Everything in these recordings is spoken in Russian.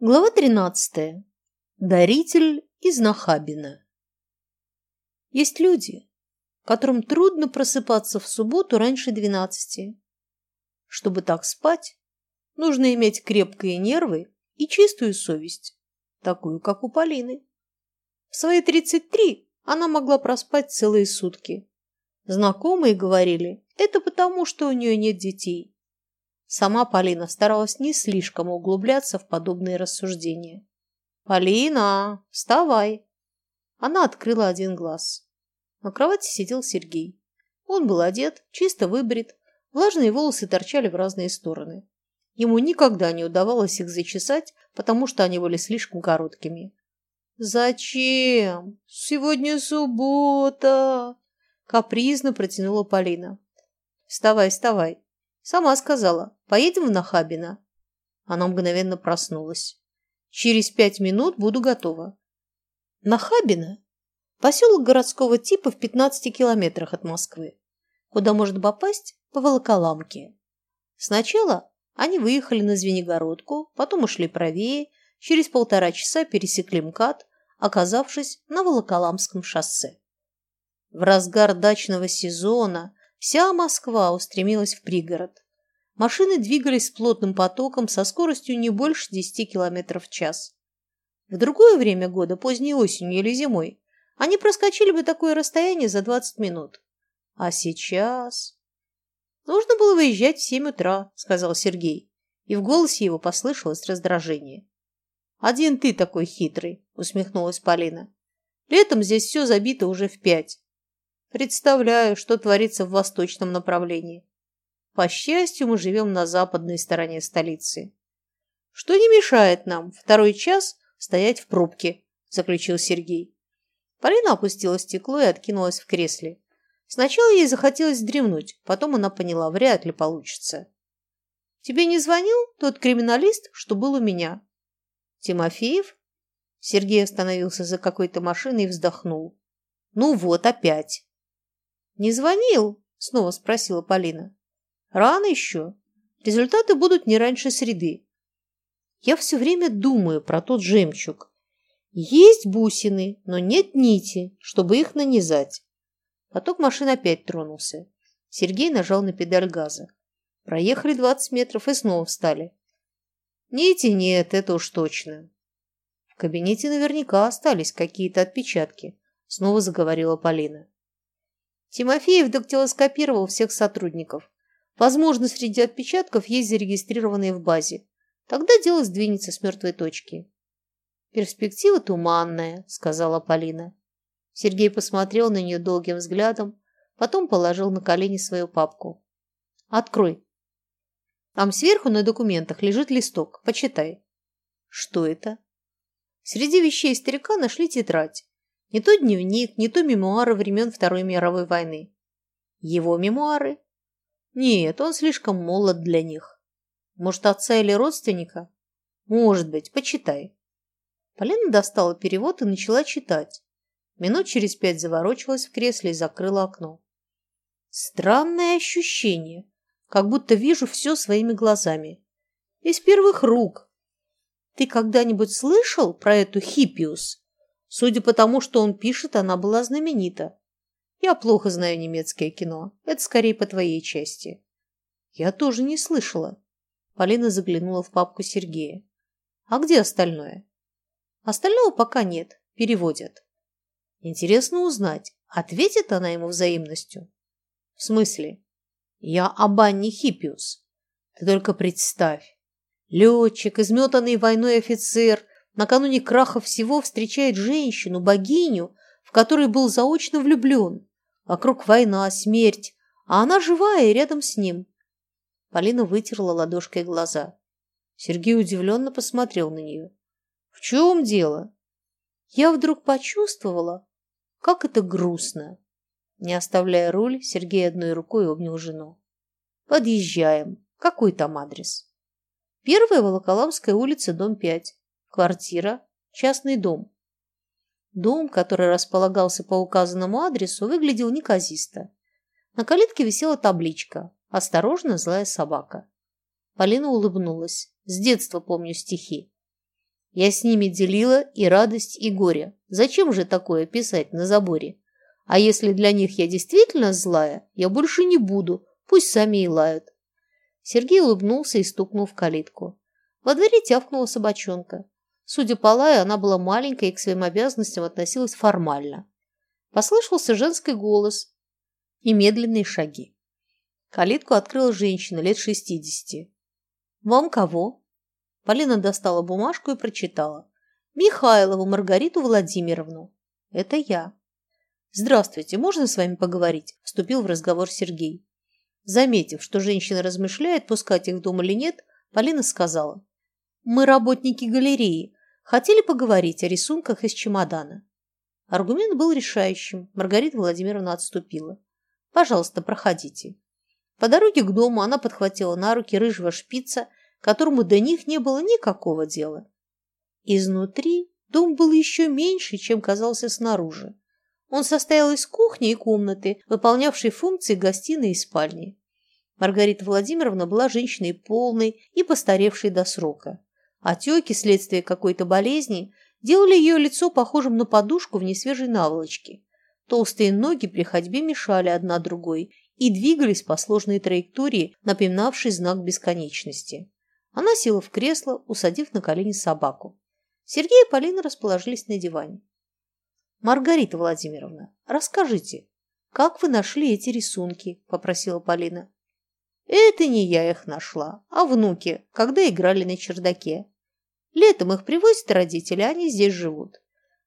Глава 13. Даритель из Нахабина. Есть люди, которым трудно просыпаться в субботу раньше 12. Чтобы так спать, нужно иметь крепкие нервы и чистую совесть, такую, как у Полины. В свои 33 она могла проспать целые сутки. Знакомые говорили, это потому, что у нее нет детей. Сама Полина старалась не слишком углубляться в подобные рассуждения. «Полина, вставай!» Она открыла один глаз. На кровати сидел Сергей. Он был одет, чисто выбрит, влажные волосы торчали в разные стороны. Ему никогда не удавалось их зачесать, потому что они были слишком короткими. «Зачем? Сегодня суббота!» Капризно протянула Полина. «Вставай, вставай!» Сама сказала, поедем в Нахабино. Она мгновенно проснулась. Через пять минут буду готова. Нахабино – поселок городского типа в 15 километрах от Москвы, куда можно попасть по Волоколамке. Сначала они выехали на Звенигородку, потом ушли правее, через полтора часа пересекли МКАД, оказавшись на Волоколамском шоссе. В разгар дачного сезона Вся Москва устремилась в пригород. Машины двигались плотным потоком со скоростью не больше 10 км в час. В другое время года, поздней осенью или зимой, они проскочили бы такое расстояние за 20 минут. А сейчас... Нужно было выезжать в семь утра, сказал Сергей, и в голосе его послышалось раздражение. Один ты такой хитрый, усмехнулась Полина. Летом здесь все забито уже в пять. Представляю, что творится в восточном направлении. По счастью, мы живем на западной стороне столицы. Что не мешает нам второй час стоять в пробке, заключил Сергей. Полина опустила стекло и откинулась в кресле. Сначала ей захотелось дремнуть, потом она поняла, вряд ли получится. «Тебе не звонил тот криминалист, что был у меня?» «Тимофеев?» Сергей остановился за какой-то машиной и вздохнул. «Ну вот, опять!» «Не звонил?» – снова спросила Полина. «Рано еще. Результаты будут не раньше среды. Я все время думаю про тот жемчуг. Есть бусины, но нет нити, чтобы их нанизать». Поток машин опять тронулся. Сергей нажал на педаль газа. Проехали 20 метров и снова встали. Нити нет, это уж точно. В кабинете наверняка остались какие-то отпечатки, снова заговорила Полина. Тимофеев дактилоскопировал всех сотрудников. Возможно, среди отпечатков есть зарегистрированные в базе. Тогда дело сдвинется с мертвой точки. «Перспектива туманная», — сказала Полина. Сергей посмотрел на нее долгим взглядом, потом положил на колени свою папку. «Открой. Там сверху на документах лежит листок. Почитай». «Что это?» Среди вещей старика нашли тетрадь. Не то дневник, не то мемуары времен Второй мировой войны. Его мемуары? Нет, он слишком молод для них. Может, отца или родственника? Может быть, почитай. Полина достала перевод и начала читать. Минут через пять заворочилась в кресле и закрыла окно. Странное ощущение, как будто вижу все своими глазами. Из первых рук. Ты когда-нибудь слышал про эту Хиппиус? Судя по тому, что он пишет, она была знаменита. Я плохо знаю немецкое кино. Это скорее по твоей части. Я тоже не слышала. Полина заглянула в папку Сергея. А где остальное? Остального пока нет. Переводят. Интересно узнать, ответит она ему взаимностью? В смысле? Я об Анне Хиппиус. Ты только представь. Летчик, изметанный войной офицер, накануне краха всего встречает женщину, богиню, в которой был заочно влюблен. Вокруг война, смерть, а она живая и рядом с ним. Полина вытерла ладошкой глаза. Сергей удивленно посмотрел на нее. «В чем дело?» Я вдруг почувствовала, как это грустно. Не оставляя руль, Сергей одной рукой обнял жену. «Подъезжаем. Какой там адрес?» «Первая Волоколамская улица, дом 5. Квартира, частный дом. Дом, который располагался по указанному адресу, выглядел неказисто. На калитке висела табличка «Осторожно, злая собака». Полина улыбнулась. С детства помню стихи. Я с ними делила и радость, и горе. Зачем же такое писать на заборе? А если для них я действительно злая, я больше не буду, пусть сами и лают. Сергей улыбнулся и стукнул в калитку. Во дворе тявкнула собачонка. Судя по лаю, она была маленькая и к своим обязанностям относилась формально. Послышался женский голос и медленные шаги. Калитку открыла женщина лет шестидесяти. «Вам кого?» Полина достала бумажку и прочитала. «Михайлову Маргариту Владимировну». «Это я». «Здравствуйте, можно с вами поговорить?» – вступил в разговор Сергей. Заметив, что женщина размышляет, пускать их в дом или нет, Полина сказала. «Мы работники галереи. Хотели поговорить о рисунках из чемодана». Аргумент был решающим. Маргарита Владимировна отступила. «Пожалуйста, проходите». По дороге к дому она подхватила на руки рыжего шпица, которому до них не было никакого дела. Изнутри дом был еще меньше, чем казался снаружи. Он состоял из кухни и комнаты, выполнявшей функции гостиной и спальни. Маргарита Владимировна была женщиной полной и постаревшей до срока. Отеки, следствие какой-то болезни, делали ее лицо похожим на подушку в несвежей наволочке. Толстые ноги при ходьбе мешали одна другой и двигались по сложной траектории, напоминавшей знак бесконечности. Она села в кресло, усадив на колени собаку. Сергей и Полина расположились на диване. «Маргарита Владимировна, расскажите, как вы нашли эти рисунки?» – попросила Полина. «Это не я их нашла, а внуки, когда играли на чердаке. Летом их привозят родители, они здесь живут.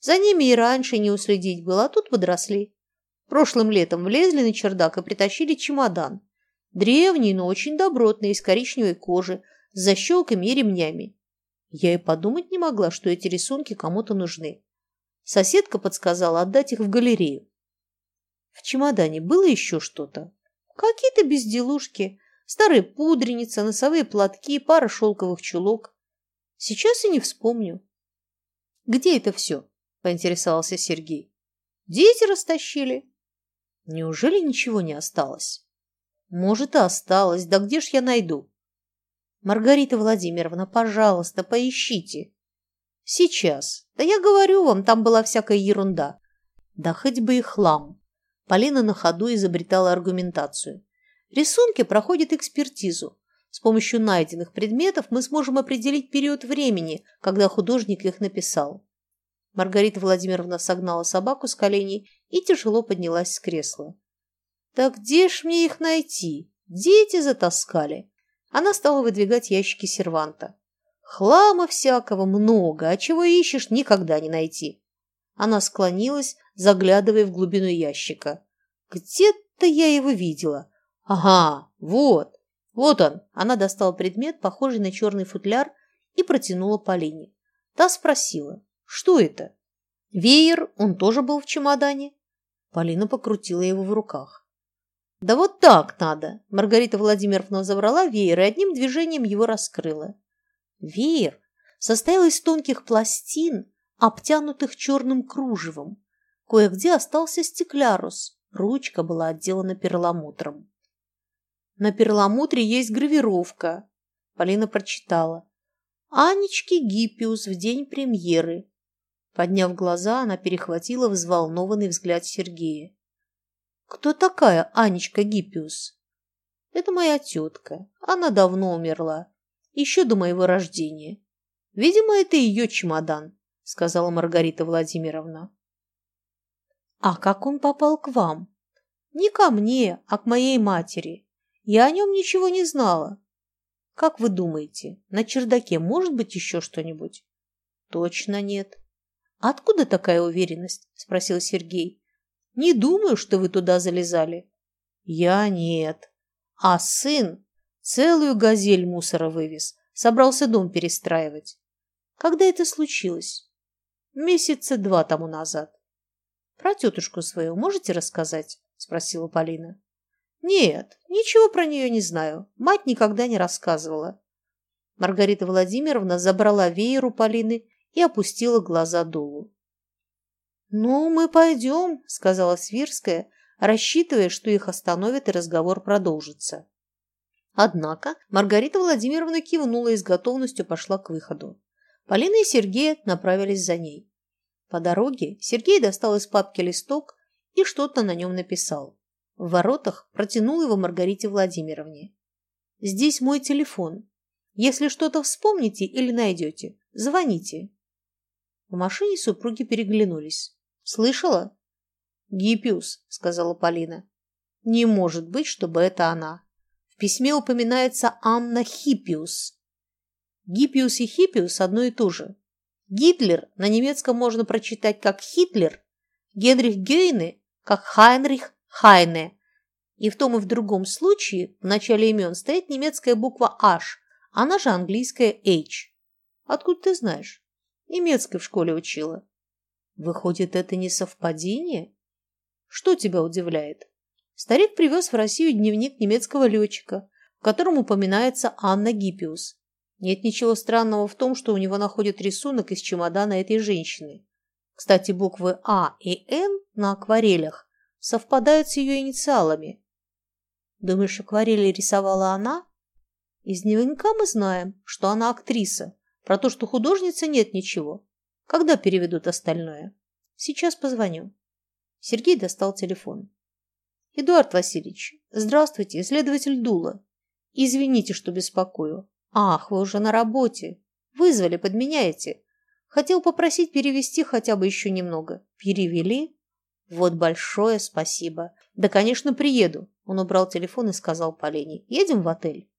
За ними и раньше не уследить было, а тут подросли. Прошлым летом влезли на чердак и притащили чемодан. Древний, но очень добротный, из коричневой кожи, с защелками и ремнями. Я и подумать не могла, что эти рисунки кому-то нужны. Соседка подсказала отдать их в галерею. В чемодане было еще что-то. Какие-то безделушки, старая пудреница, носовые платки, пара шелковых чулок. Сейчас и не вспомню. «Где это все?» – поинтересовался Сергей. «Дети растащили». «Неужели ничего не осталось?» «Может, и осталось. Да где ж я найду?» «Маргарита Владимировна, пожалуйста, поищите». Сейчас. Да я говорю вам, там была всякая ерунда. Да хоть бы и хлам. Полина на ходу изобретала аргументацию. Рисунки проходят экспертизу. С помощью найденных предметов мы сможем определить период времени, когда художник их написал. Маргарита Владимировна согнала собаку с коленей и тяжело поднялась с кресла. «Так где ж мне их найти? Дети затаскали!» Она стала выдвигать ящики серванта. Хлама всякого много, а чего ищешь, никогда не найти. Она склонилась, заглядывая в глубину ящика. Где-то я его видела. Ага, вот, вот он. Она достала предмет, похожий на черный футляр, и протянула Полине. Та спросила, что это? Веер, он тоже был в чемодане. Полина покрутила его в руках. «Да вот так надо!» Маргарита Владимировна забрала веер и одним движением его раскрыла. Веер состоял из тонких пластин, обтянутых черным кружевом. Кое-где остался стеклярус, ручка была отделана перламутром. На перламутре есть гравировка. Полина прочитала. Анечки Гиппиус в день премьеры. Подняв глаза, она перехватила взволнованный взгляд Сергея. «Кто такая Анечка Гиппиус?» «Это моя тетка. Она давно умерла еще до моего рождения. Видимо, это ее чемодан, сказала Маргарита Владимировна. А как он попал к вам? Не ко мне, а к моей матери. Я о нем ничего не знала. Как вы думаете, на чердаке может быть еще что-нибудь? Точно нет. Откуда такая уверенность? Спросил Сергей. Не думаю, что вы туда залезали. Я нет. А сын Целую газель мусора вывез. Собрался дом перестраивать. Когда это случилось? Месяца два тому назад. Про тетушку свою можете рассказать? Спросила Полина. Нет, ничего про нее не знаю. Мать никогда не рассказывала. Маргарита Владимировна забрала веер у Полины и опустила глаза долу. «Ну, мы пойдем», — сказала Свирская, рассчитывая, что их остановят и разговор продолжится. Однако Маргарита Владимировна кивнула и с готовностью пошла к выходу. Полина и Сергей направились за ней. По дороге Сергей достал из папки листок и что-то на нем написал. В воротах протянул его Маргарите Владимировне. «Здесь мой телефон. Если что-то вспомните или найдете, звоните». В машине супруги переглянулись. «Слышала?» «Гиппиус», — сказала Полина. «Не может быть, чтобы это она. В письме упоминается Анна Хиппиус». Гиппиус и Хиппиус одно и то же. Гитлер на немецком можно прочитать как Хитлер, Генрих Гейне как Хайнрих Хайне. И в том и в другом случае в начале имен стоит немецкая буква H, она же английская H. Откуда ты знаешь? Немецкой в школе учила. Выходит, это не совпадение? Что тебя удивляет? Старик привез в Россию дневник немецкого летчика, в котором упоминается Анна Гиппиус. Нет ничего странного в том, что у него находят рисунок из чемодана этой женщины. Кстати, буквы А и Н на акварелях совпадают с ее инициалами. Думаешь, акварели рисовала она? Из дневника мы знаем, что она актриса. Про то, что художница, нет ничего. Когда переведут остальное? Сейчас позвоню. Сергей достал телефон. Эдуард Васильевич, здравствуйте, следователь Дула. Извините, что беспокою. Ах, вы уже на работе. Вызвали, подменяете. Хотел попросить перевести хотя бы еще немного. Перевели? Вот большое спасибо. Да, конечно, приеду. Он убрал телефон и сказал Полине. Едем в отель.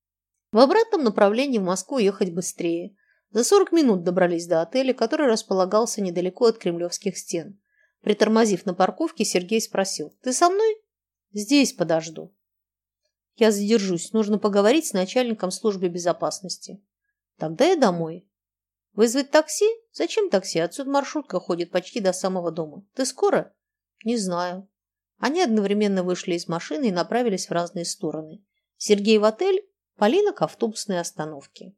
В обратном направлении в Москву ехать быстрее. За 40 минут добрались до отеля, который располагался недалеко от кремлевских стен. Притормозив на парковке, Сергей спросил. «Ты со мной?» «Здесь подожду». «Я задержусь. Нужно поговорить с начальником службы безопасности». «Тогда я домой». «Вызвать такси? Зачем такси? Отсюда маршрутка ходит почти до самого дома. Ты скоро?» «Не знаю». Они одновременно вышли из машины и направились в разные стороны. Сергей в отель, Полина к автобусной остановке.